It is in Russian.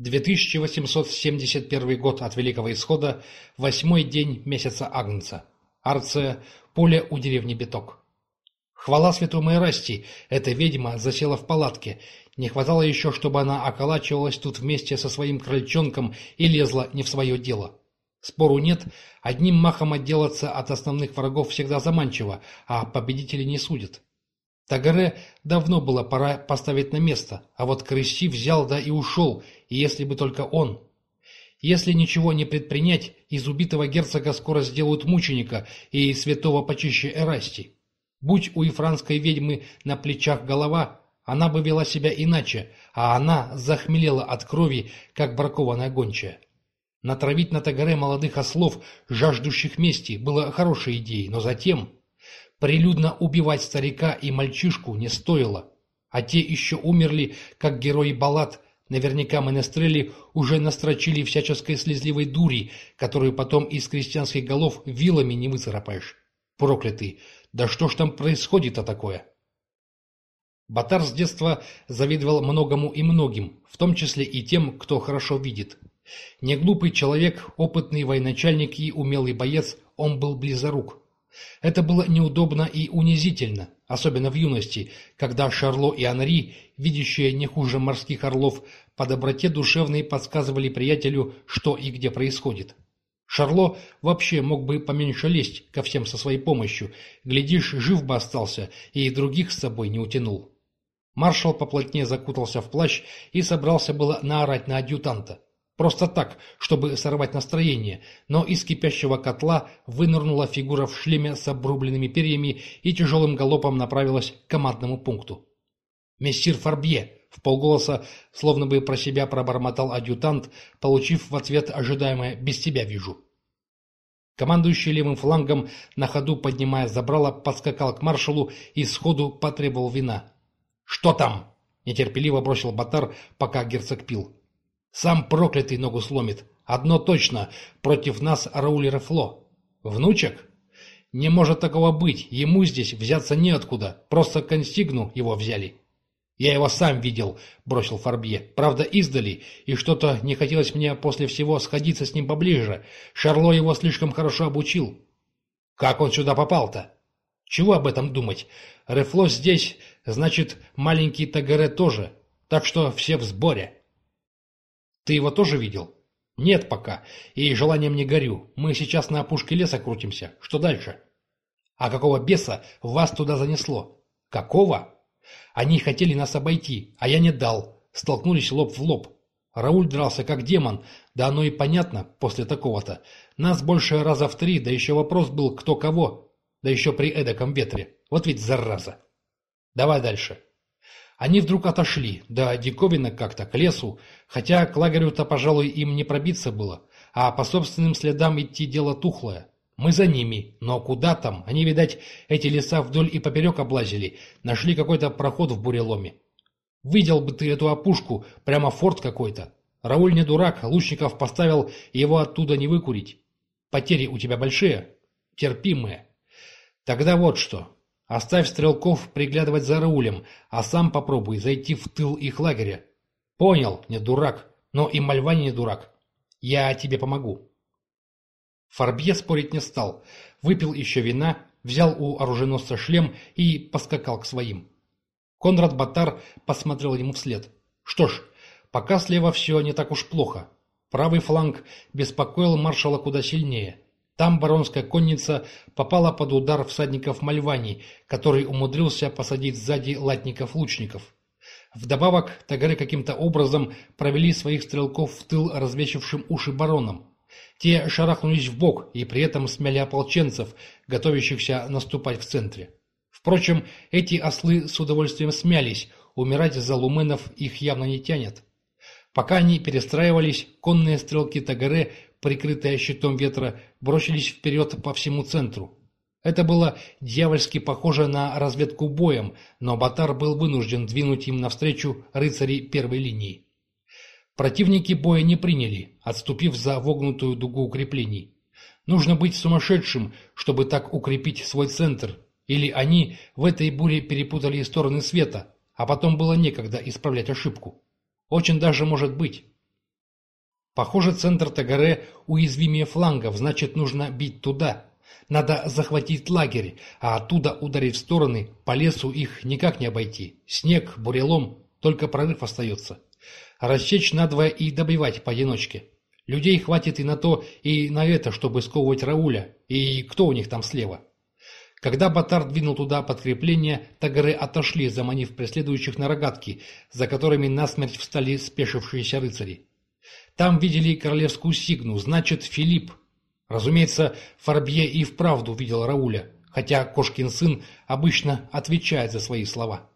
2871 год от Великого Исхода, восьмой день месяца Агнца. Арция, поле у деревни Биток. Хвала святому Эрасти, эта ведьма засела в палатке. Не хватало еще, чтобы она околачивалась тут вместе со своим крольчонком и лезла не в свое дело. Спору нет, одним махом отделаться от основных врагов всегда заманчиво, а победители не судят. Тагаре давно было пора поставить на место, а вот Крыси взял да и ушел, и если бы только он. Если ничего не предпринять, из убитого герцога скоро сделают мученика и святого почище Эрасти. Будь у ифранской ведьмы на плечах голова, она бы вела себя иначе, а она захмелела от крови, как бракованная гончая. Натравить на Тагаре молодых ослов, жаждущих мести, было хорошей идеей, но затем... Прилюдно убивать старика и мальчишку не стоило, а те еще умерли, как герои баллад. Наверняка менестрели уже настрочили всяческой слезливой дури, которую потом из крестьянских голов вилами не выцарапаешь. Проклятый! Да что ж там происходит-то такое? Батар с детства завидовал многому и многим, в том числе и тем, кто хорошо видит. Неглупый человек, опытный военачальник и умелый боец, он был близорук. Это было неудобно и унизительно, особенно в юности, когда Шарло и Анри, видящие не хуже морских орлов, по доброте душевной подсказывали приятелю, что и где происходит. Шарло вообще мог бы поменьше лезть ко всем со своей помощью, глядишь, жив бы остался и других с собой не утянул. Маршал поплотнее закутался в плащ и собрался было наорать на адъютанта. Просто так, чтобы сорвать настроение, но из кипящего котла вынырнула фигура в шлеме с обрубленными перьями и тяжелым галопом направилась к командному пункту. «Мессир Фарбье!» — в полголоса, словно бы про себя пробормотал адъютант, получив в ответ ожидаемое «без тебя вижу». Командующий левым флангом, на ходу поднимая забрало, подскакал к маршалу и сходу потребовал вина. «Что там?» — нетерпеливо бросил Батар, пока герцог пил. Сам проклятый ногу сломит. Одно точно, против нас Рауль Рефло. Внучек? Не может такого быть, ему здесь взяться неоткуда, просто констигну его взяли. Я его сам видел, бросил Фарбье. Правда, издали, и что-то не хотелось мне после всего сходиться с ним поближе. Шарло его слишком хорошо обучил. Как он сюда попал-то? Чего об этом думать? Рефло здесь, значит, маленький Тагаре тоже. Так что все в сборе. Ты его тоже видел? Нет пока. И желанием не горю. Мы сейчас на опушке леса крутимся. Что дальше? А какого беса вас туда занесло? Какого? Они хотели нас обойти, а я не дал. Столкнулись лоб в лоб. Рауль дрался как демон, да оно и понятно после такого-то. Нас больше раза в три, да еще вопрос был кто кого, да еще при эдаком ветре. Вот ведь зараза. Давай дальше. Они вдруг отошли, да диковина как-то, к лесу, хотя к лагерю-то, пожалуй, им не пробиться было, а по собственным следам идти дело тухлое. Мы за ними, но куда там? Они, видать, эти леса вдоль и поперек облазили, нашли какой-то проход в буреломе. Видел бы ты эту опушку, прямо форт какой-то. Рауль не дурак, лучников поставил, его оттуда не выкурить. Потери у тебя большие? Терпимые. Тогда вот что. Оставь стрелков приглядывать за Раулем, а сам попробуй зайти в тыл их лагеря. Понял, не дурак, но и Мальвани не дурак. Я тебе помогу. Фарбье спорить не стал. Выпил еще вина, взял у оруженосца шлем и поскакал к своим. Конрад Батар посмотрел ему вслед. Что ж, пока слева все не так уж плохо. Правый фланг беспокоил маршала куда сильнее. Там баронская конница попала под удар всадников Мальвани, который умудрился посадить сзади латников-лучников. Вдобавок, тагары каким-то образом провели своих стрелков в тыл развесившим уши баронам. Те шарахнулись в бок и при этом смяли ополченцев, готовящихся наступать в центре. Впрочем, эти ослы с удовольствием смялись, умирать за луменов их явно не тянет. Пока они перестраивались, конные стрелки Тагаре прикрытые щитом ветра, бросились вперед по всему центру. Это было дьявольски похоже на разведку боем, но Батар был вынужден двинуть им навстречу рыцарей первой линии. Противники боя не приняли, отступив за вогнутую дугу укреплений. Нужно быть сумасшедшим, чтобы так укрепить свой центр, или они в этой буре перепутали стороны света, а потом было некогда исправлять ошибку. Очень даже может быть. Похоже, центр Тагаре уязвимее флангов, значит, нужно бить туда. Надо захватить лагерь, а оттуда ударить в стороны, по лесу их никак не обойти. Снег, бурелом, только прорыв остается. Рассечь надвое и добивать поодиночке. Людей хватит и на то, и на это, чтобы сковывать Рауля. И кто у них там слева? Когда Батар двинул туда подкрепление, тагары отошли, заманив преследующих на рогатки, за которыми насмерть встали спешившиеся рыцари. Там видели королевскую сигну, значит, Филипп. Разумеется, Фарбье и вправду видел Рауля, хотя Кошкин сын обычно отвечает за свои слова.